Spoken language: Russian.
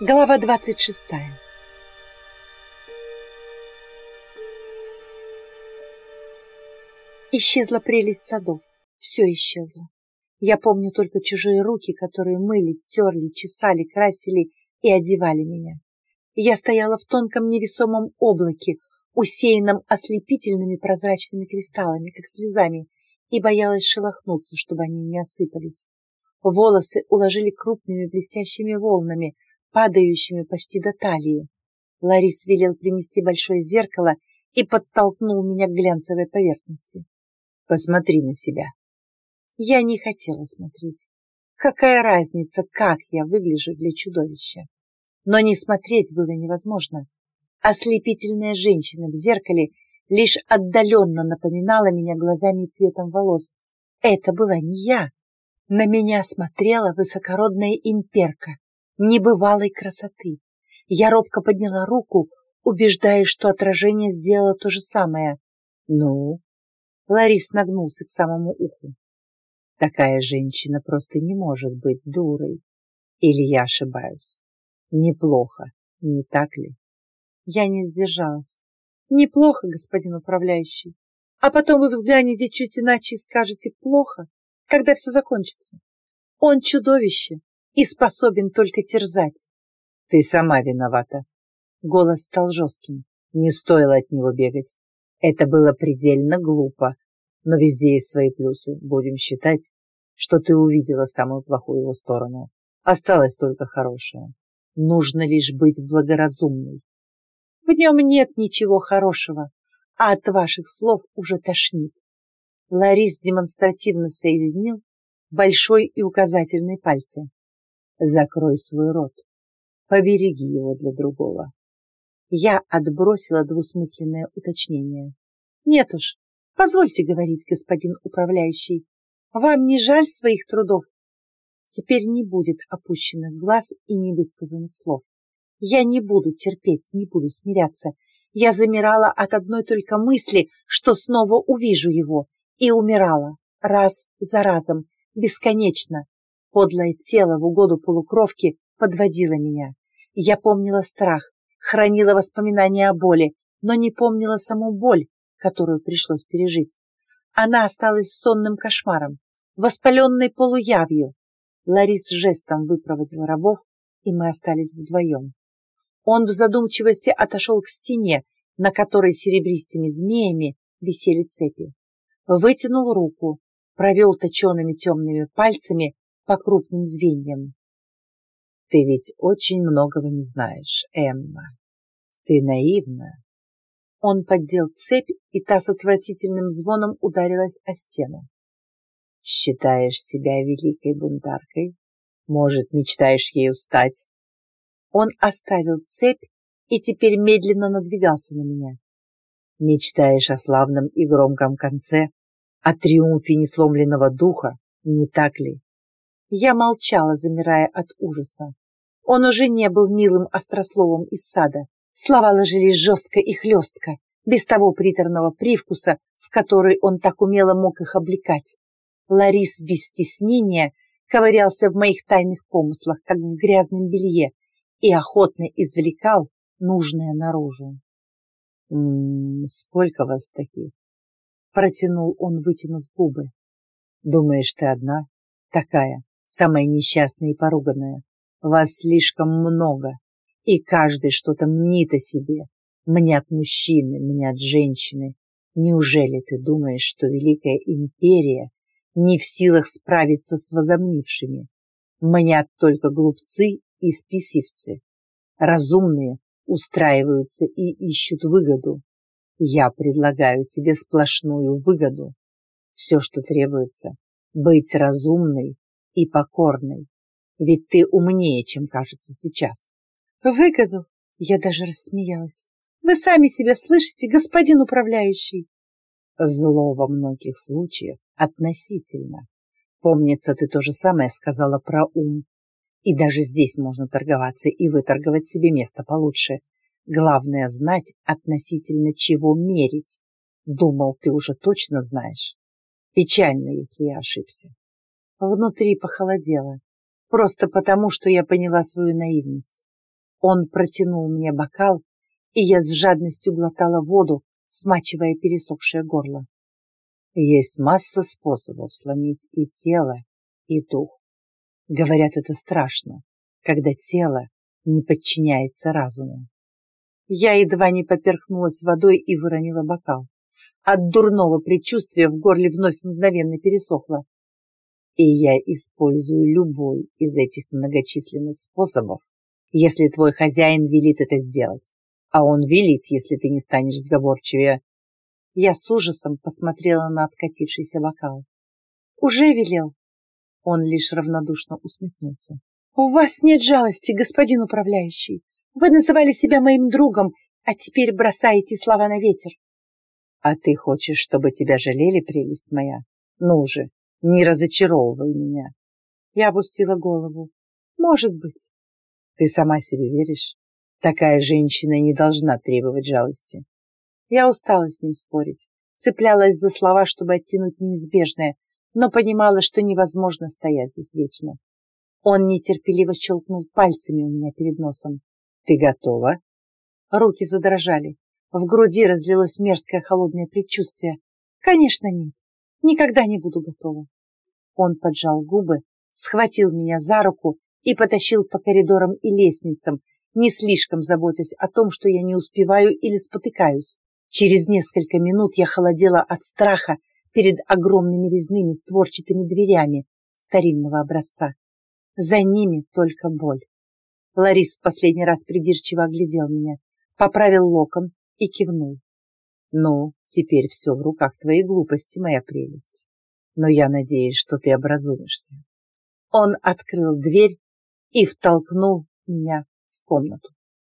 Глава двадцать шестая Исчезла прелесть садов. Все исчезло. Я помню только чужие руки, которые мыли, терли, чесали, красили и одевали меня. Я стояла в тонком невесомом облаке, усеянном ослепительными прозрачными кристаллами, как слезами, и боялась шелохнуться, чтобы они не осыпались. Волосы уложили крупными блестящими волнами, падающими почти до талии. Ларис велел принести большое зеркало и подтолкнул меня к глянцевой поверхности. «Посмотри на себя». Я не хотела смотреть. Какая разница, как я выгляжу для чудовища? Но не смотреть было невозможно. Ослепительная женщина в зеркале лишь отдаленно напоминала меня глазами и цветом волос. Это была не я. На меня смотрела высокородная имперка, небывалой красоты. Я робко подняла руку, убеждаясь, что отражение сделало то же самое. «Ну?» Ларис нагнулся к самому уху. «Такая женщина просто не может быть дурой. Или я ошибаюсь? Неплохо, не так ли?» Я не сдержалась. «Неплохо, господин управляющий. А потом вы взглянете чуть иначе и скажете «плохо», когда все закончится. Он чудовище, и способен только терзать. Ты сама виновата. Голос стал жестким. Не стоило от него бегать. Это было предельно глупо. Но везде есть свои плюсы. Будем считать, что ты увидела самую плохую его сторону. Осталось только хорошее. Нужно лишь быть благоразумной. В нем нет ничего хорошего, а от ваших слов уже тошнит. Ларис демонстративно соединил большой и указательный пальцы. Закрой свой рот. Побереги его для другого. Я отбросила двусмысленное уточнение. Нет уж, позвольте говорить, господин управляющий. Вам не жаль своих трудов? Теперь не будет опущенных глаз и невысказанных слов. Я не буду терпеть, не буду смиряться. Я замирала от одной только мысли, что снова увижу его, и умирала раз за разом, бесконечно, Подлое тело в угоду полукровки подводило меня. Я помнила страх, хранила воспоминания о боли, но не помнила саму боль, которую пришлось пережить. Она осталась сонным кошмаром, воспаленной полуявью. Ларис жестом выпроводил рабов, и мы остались вдвоем. Он в задумчивости отошел к стене, на которой серебристыми змеями висели цепи. Вытянул руку, провел точеными темными пальцами по крупным звеньям. Ты ведь очень многого не знаешь, Эмма. Ты наивна. Он поддел цепь, и та с отвратительным звоном ударилась о стену. Считаешь себя великой бунтаркой? Может, мечтаешь ею стать? Он оставил цепь и теперь медленно надвигался на меня. Мечтаешь о славном и громком конце, о триумфе несломленного духа, не так ли? Я молчала, замирая от ужаса. Он уже не был милым острословом из сада. Слова ложились жестко и хлестко, без того приторного привкуса, в который он так умело мог их облекать. Ларис без стеснения ковырялся в моих тайных помыслах, как в грязном белье, и охотно извлекал нужное наружу. «М -м, «Сколько вас таких?» — протянул он, вытянув губы. «Думаешь, ты одна? Такая, самая несчастная и поруганная. Вас слишком много, и каждый что-то мнит о себе. Мнят мужчины, мнят женщины. Неужели ты думаешь, что Великая Империя не в силах справиться с возомнившими? Мнят только глупцы и спесивцы. Разумные устраиваются и ищут выгоду. Я предлагаю тебе сплошную выгоду. Все, что требуется, быть разумной и покорной, ведь ты умнее, чем кажется сейчас. Выгоду? Я даже рассмеялась. Вы сами себя слышите, господин управляющий? Зло во многих случаях относительно. Помнится, ты то же самое сказала про ум. И даже здесь можно торговаться и выторговать себе место получше. Главное знать, относительно чего мерить. Думал, ты уже точно знаешь. Печально, если я ошибся. Внутри похолодело. Просто потому, что я поняла свою наивность. Он протянул мне бокал, и я с жадностью глотала воду, смачивая пересохшее горло. Есть масса способов сломить и тело, и дух. Говорят, это страшно, когда тело не подчиняется разуму. Я едва не поперхнулась водой и выронила бокал. От дурного предчувствия в горле вновь мгновенно пересохло. И я использую любой из этих многочисленных способов, если твой хозяин велит это сделать. А он велит, если ты не станешь сговорчивее. Я с ужасом посмотрела на откатившийся бокал. Уже велел. Он лишь равнодушно усмехнулся. У вас нет жалости, господин управляющий. Вы называли себя моим другом, а теперь бросаете слова на ветер. А ты хочешь, чтобы тебя жалели, прелесть моя? Ну же, не разочаровывай меня. Я опустила голову. Может быть. Ты сама себе веришь? Такая женщина не должна требовать жалости. Я устала с ним спорить, цеплялась за слова, чтобы оттянуть неизбежное, но понимала, что невозможно стоять здесь вечно. Он нетерпеливо щелкнул пальцами у меня перед носом. Ты готова? Руки задрожали. В груди разлилось мерзкое холодное предчувствие. Конечно, нет. Никогда не буду готова. Он поджал губы, схватил меня за руку и потащил по коридорам и лестницам, не слишком заботясь о том, что я не успеваю или спотыкаюсь. Через несколько минут я холодела от страха перед огромными резными створчатыми дверями старинного образца. За ними только боль. Ларис в последний раз придирчиво оглядел меня, поправил локон и кивнул. «Ну, теперь все в руках твоей глупости, моя прелесть. Но я надеюсь, что ты образумишься». Он открыл дверь и втолкнул меня в комнату.